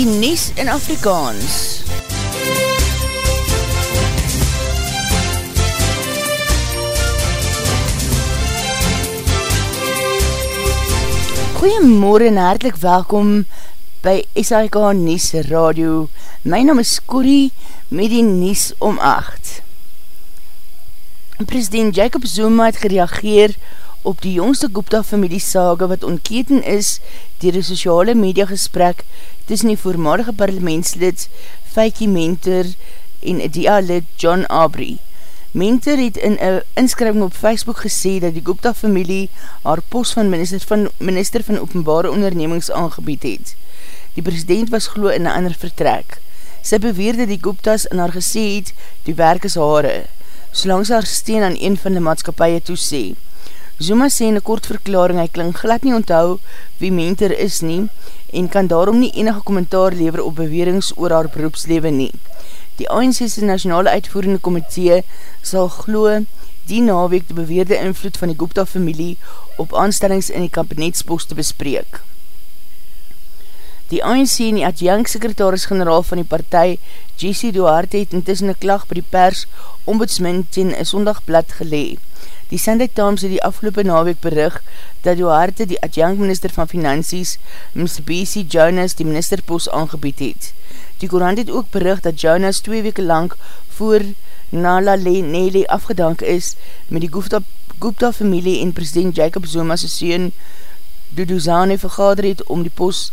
die Nies in Afrikaans. Goeiemorgen en hartelijk welkom by SAIK Nies Radio. My naam is Corrie met die Nies om 8. President Jacob Zuma het gereageer op die jongste Gupta familie sage wat ontketen is dier die sociale media gesprek tussen die voormalige parlementslid Feiki Mentor en Adia lid John Aubrey. Mentor het in een inskrywing op Facebook gesê dat die Gupta familie haar post van minister van, minister van openbare ondernemings aangebied het. Die president was glo in een ander vertrek. Sy beweerde die Guptas in haar gesê het, die werk is haare, solangs haar steen aan een van die maatskapie toesê. Zuma sê in een kort verklaring, hy klink glad nie onthou wie mentor is nie en kan daarom nie enige kommentaar lever op bewerings oor haar beroepslewe nie. Die ANC's nationale uitvoerende komitee sal glo die naweek die beweerde invloed van die Gupta familie op aanstellings in die kabinetspost te bespreek. Die ANC en die adjunct-sekretaris-generaal van die partij, J.C. Duarte, het intussen een klag by die pers ombudsman ten een sondagblad gelee. Die Sunday Times het die afgelopen naweek berig dat Duarte die adjunct-minister van Finansies, Ms. B.C. Jonas, die ministerpost aangebied het. Die Korant het ook berig dat Jonas twee weke lang voor Nala Nele afgedank is met die Gupta, Gupta en president Jacob Zuma's soon Duduzane vergader het om die post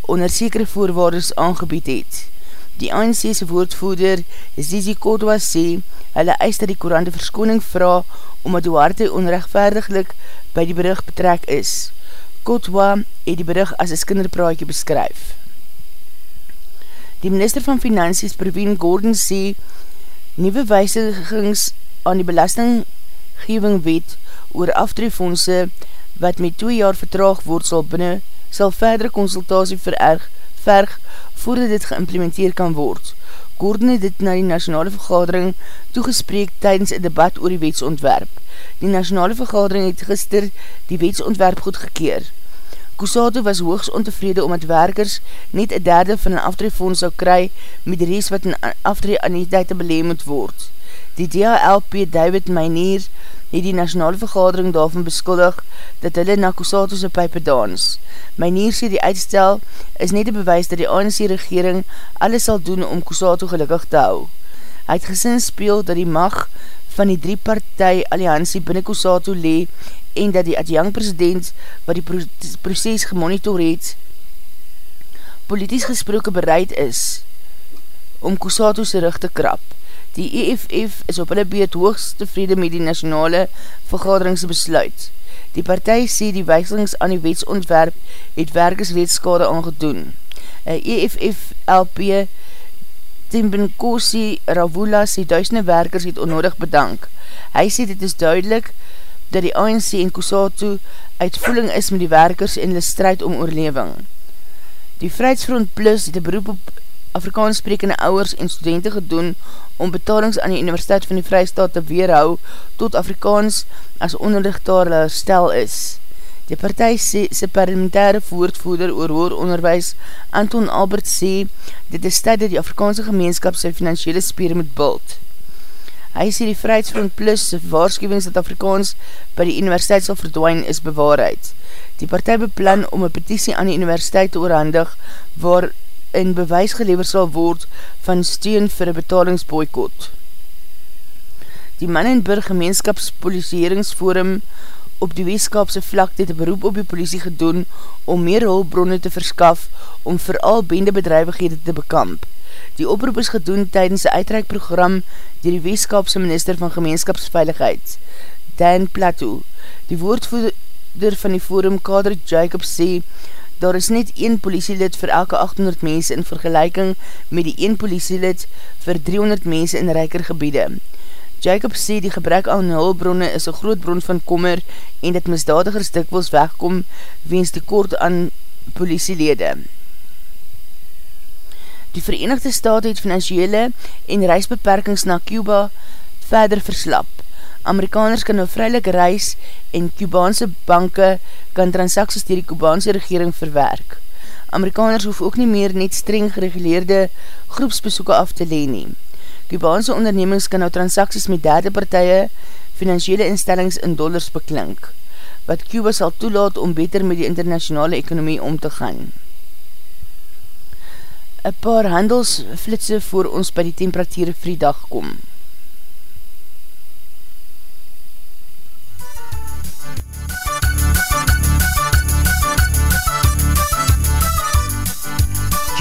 onder sekere voorwaardes aangebied het. Die ANC's woordvoerder, Zizi Kodwa, sê, hulle eis dat die Korante verskoning vraag omdat Duarte onrechtvaardiglik by die berig betrek is. Kodwa het die berig as een skinderpraatje beskryf. Die minister van Finansies, Praveen Gordon, sê, nieuwe wijzigings aan die belastinggeving wet oor aftreefondse wat met 2 jaar vertraag word sal binnen, sal verdere consultatie vererg, verg voordat dit geïmplementeer kan word. Gordon het dit na die nationale vergadering toegespreek tydens een debat oor die wetsontwerp. Die nationale vergadering het gister die wetsontwerp goedgekeer. Kusato was hoogs ontevrede omdat werkers net een derde van een aftreefonds sal kry met die rest wat in aftree aan die tyd te beleem moet word. Die DHLP David Meinier het die nationale vergadering daarvan beskuldig dat hulle na Kusato's pijpe dans. Meinier sê die uitstel is net een bewys dat die ANC regering alles sal doen om Kusato gelukkig te hou. Hy het gesin speel dat die mag van die drie partij alliantie binnen Kusato le en dat die adjang president wat die proces gemonitor het politisch gesproke bereid is om Kusato's rug te krap. Die EFF is op hulle beet hoogst tevrede met die nationale vergaderingsbesluit. Die partij sê die wijselings aan die wetsontwerp het werkers reedskade aangedoen. Een EFF-LP Timbenkosi Ravula sê duisende werkers het onnodig bedank. Hy sê dit is duidelik dat die ANC en Kusatu uitvoeling is met die werkers in die strijd om oorleving. Die Vrijheidsfront Plus het een beroep op Afrikaans sprekende ouwers en studenten gedoen om betalings aan die Universiteit van die Vrijstaat te weerhou tot Afrikaans as onderlichtaar herstel is. Die partij sê, sy parlementaire voertvoeder oor hoor onderwijs Anton Albert sê, dit is tyd dat die Afrikaanse gemeenskap sy financiële spier moet bult. Hy sê die Vrijheidsfront Plus waarschuwings dat Afrikaans by die universiteit sal verdwijn is bewaarheid. Die partij beplan om een petitie aan die universiteit te oorhandig waar in bewys gelever sal word van steun vir een betalingsboykot. Die Mannenburg gemeenskapspoliseringsforum op die weeskapse vlak het een beroep op die politie gedoen om meer hulpbronne te verskaf om vooral bendebedrijvighede te bekamp. Die oproep is gedoen tydens die uitreikprogram dier die weeskapse minister van gemeenskapsveiligheid, Dan Plateau. Die woordvoerder van die forum, Kader Jacob, sê daar is net 1 politielid vir elke 800 mense in vergelijking met die 1 politielid vir 300 mense in rijker gebiede. Jacob sê die gebrek aan hulbronne is een groot bron van kommer en dat misdadigers dikwels wegkom weens die kort aan politielede. Die Verenigde Staten het financiële en reisbeperkings na Cuba verder verslap. Amerikaners kan nou vrylik reis en Kubaanse banke kan transacties dier die Kubaanse regering verwerk. Amerikaners hoef ook nie meer net streng gereguleerde groepsbesoeken af te leen nie. Kubaanse ondernemings kan nou transacties met derde partije, financiële instellings in dollars beklink, wat Cuba sal toelaat om beter met die internationale ekonomie om te gaan. Een paar handelsflitse voor ons by die temperatuur vriedag kom.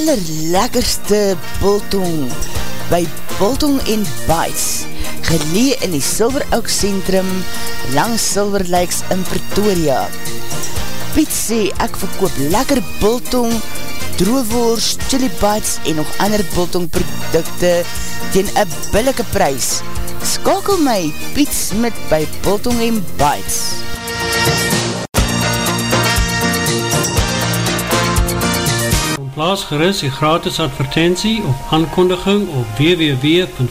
allerlekkerste biltong. By Biltong en Bites, gelee in die Silver Oak Centrum langs Silver Lakes in Pretoria. Piet sê ek verkoop lekker biltong, droewoers, chili bites en nog ander biltong producte teen een billike prijs. Skakel my Piet Smit by Biltong en Bites. plaas geris die gratis advertentie of aankondiging op www.v.co.za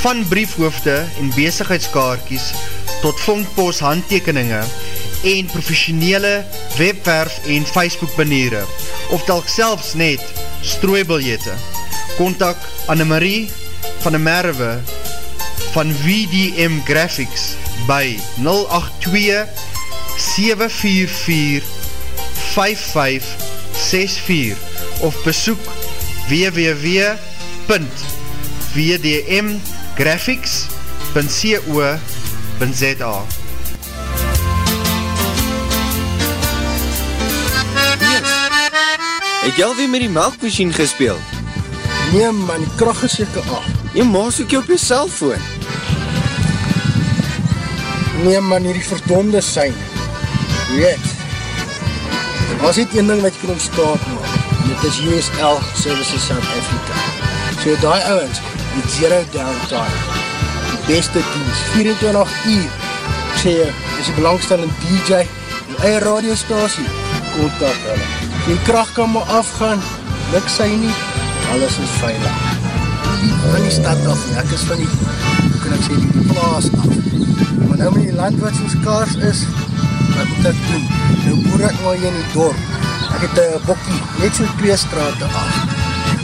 Van briefhoofde en bezigheidskaartjes tot vondpost handtekeninge en professionele webwerf en Facebook baniere of telk selfs net strooibiljette. Contact Annemarie van de Merwe van VDM Graphics by 082 744 5564 of besoek www.vdmgraphics.co.za Het jy alweer met die melkmachine gespeeld? Nee man, die kracht is jyke af. Jy maas ook jy op jy cellfoon. Nee man, hierdie verdonde sein. Weet, was dit een ding wat jy kan ontstaat maak. Dit is USL Services South Africa. So die ouwens, die zero downtime, die beste dienst, 24 uur. Ek sê jy, is die belangstellende DJ, die eie radiostasie, kontak hulle. Die kracht kan maar afgaan, luk sy nie, alles is veilig. Die van die stad af, ek is van die, hoe kan ek sê, die plaas af maar nou met die land wat soos kaars is, wat moet ek doen? Nou boer ek maar hier in die dorp. Ek het een bokkie, net so twee straten af.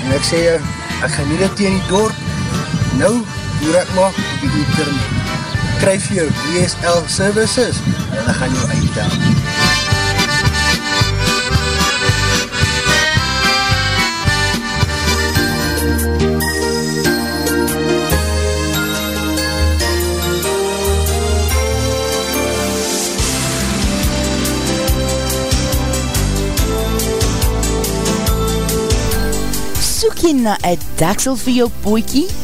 En ek sê, ek gaan nie dit in die dorp. Nou boer ek maar op die internet. Kryf jou DSL services en ek gaan jou uitdaan. soek jy na een daksel vir jou poekie?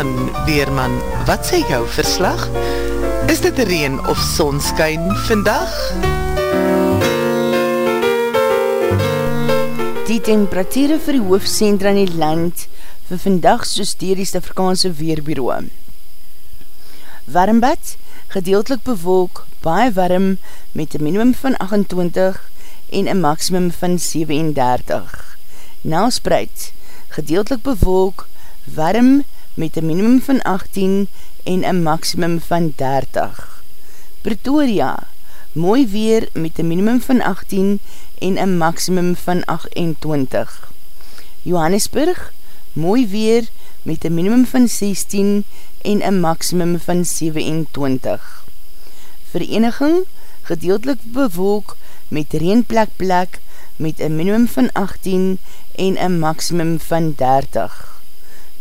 Weerman, Weerman, wat sê jou verslag? Is dit reen of sonskyn vandag? Die temperatuur vir die hoofdcentra in die land vir vandag soos dier die Stafrikaanse Weerbureau. Warmbad, gedeeltelik bewolk, baie warm met een minimum van 28 en een maximum van 37. Nelspreid, gedeeltelik bewolk, warm met een minimum van 18 en een maximum van 30. Pretoria, mooi weer met een minimum van 18 en een maximum van 28. Johannesburg, mooi weer met een minimum van 16 en een maximum van 27. Vereniging, gedeeltelik bewolk met reenplek plek met een minimum van 18 en een maximum van 30.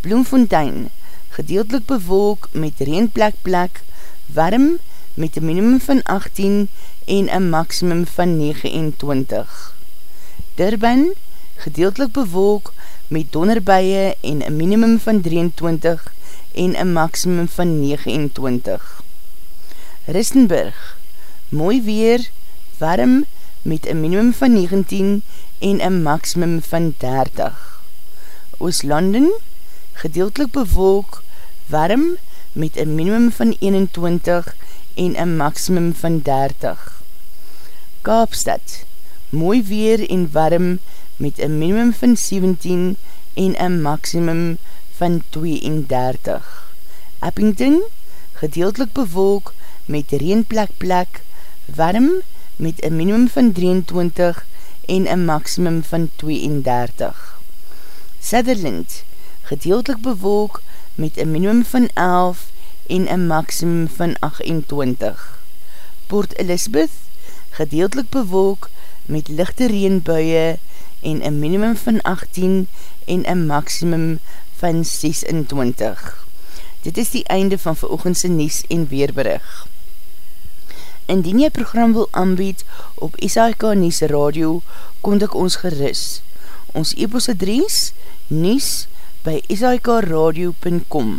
Bloemfontein, gedeeltelik bewolk met reenplek plek, warm met een minimum van 18 en een maximum van 29. Durban, gedeeltelik bewolk met donderbuie en een minimum van 23 en een maximum van 29. Ristenburg, mooi weer, warm met een minimum van 19 en een maximum van 30. Ooslanden, gedeeltelik bewolk, warm met een minimum van 21 en een maximum van 30. Kaapstad, mooi weer en warm met een minimum van 17 en een maximum van 32. Eppington, gedeeltelik bewolk met reenplek plek, warm met een minimum van 23 en een maximum van 32. Sutherland, gedeeltelik bewolk met een minimum van 11 en een maximum van 28. Port Elizabeth, gedeeltelik bewolk met lichte reenbuie en een minimum van 18 en een maximum van 26. Dit is die einde van verooghendse Nies en Weerberig. Indien jy program wil aanbied op SAK Nies Radio, kontak ons geris. Ons e-post adres, nies, by shkradio.com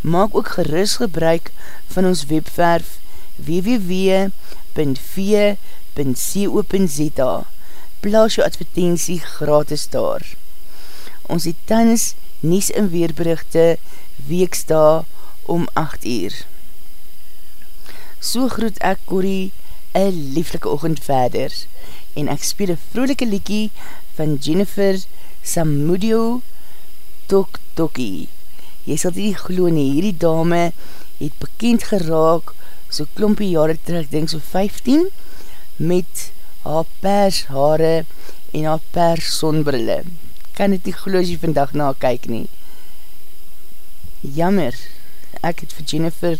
Maak ook geris gebruik van ons webwerf www.v.co.za Plaas jou advertentie gratis daar. Ons het tans Nies en Weerberichte weeksta om 8 uur. So groet ek Corrie een lieflike oogend verder en ek speel een vrolike liekie van Jennifer Samudio Tok Tokkie. Jy sal die glo nie, hierdie dame het bekend geraak so klompie jare terug, denk so 15, met haar pers haare en haar pers sonbrille. Kan dit nie glo as jy vandag na kyk nie. Jammer, ek het vir Jennifer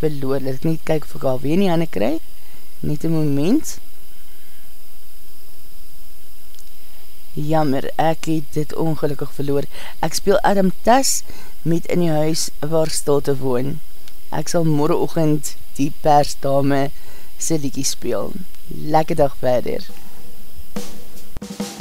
verloor, dat ek nie kyk of ek haar weer nie handen kry, net een moment, Jammer, ek het dit ongelukkig verloor. Ek speel Adam Tas met in die huis waar State woon. Ek sal morgenochtend die persdame sy liekie speel. Lekke dag verder. MUZIEK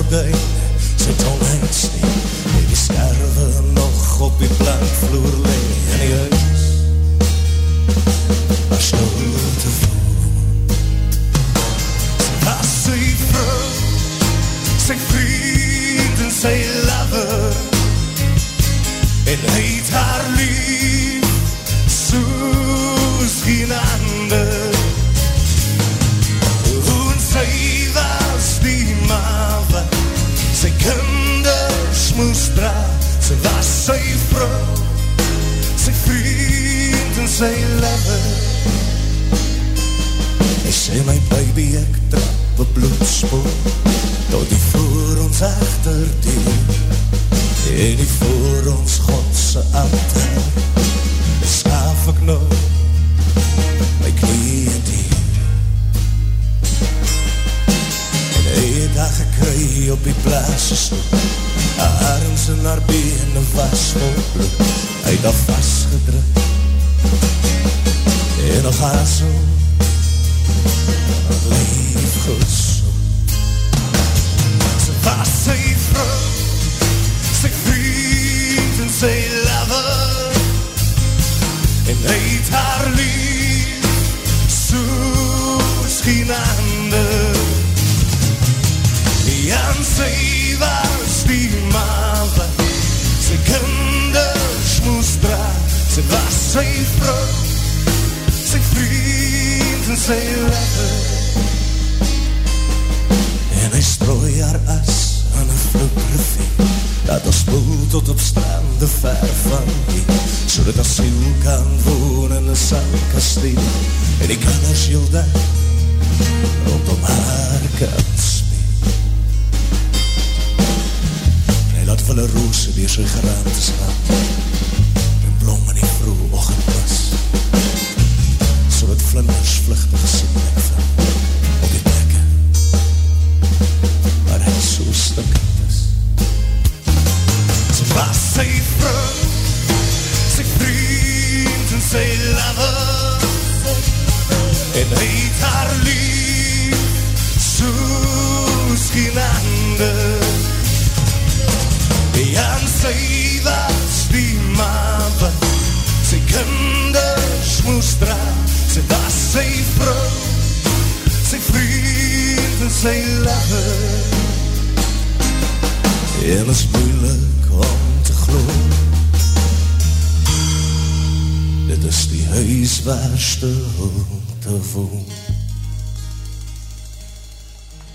gordijn zijn tong en niet. Die sterven nog op die plankvloer liggen. En die huis, waar sloten voor. Was zijn vrouw, zijn vriend en zijn lover. En heet haar lief, zoals geen ander. Hoe zij sy kinders moes dra, sy was sy vrou, sy vriend en sy lover. Hy sê my baby ek trap op bloedspoor, tot die voor ons achterdeer, en die voor ons Godse altaar, skaaf ek nog koffie op die plaas Haar arms en haar bene was vol bloed. Uit haar vastgedruk. En nog haar so Dat ons spoel tot op stranden ver van hier Zodat ons ziel kan wonen in zijn kasteel En ik kan er ziel daar rondom haar kant speel. En laat van de rozen weer zijn geraamtes gaan En blom in die vroege ochtendpas Zodat vlinders vluchtig zien en vlam en weet haar lief soos geen ander. En sy was die ma wat sy kinders moest dra sy was sy vrou sy vriend en sy lover. En is moeilik om te gloe dit is die huis waar stil rendezvous.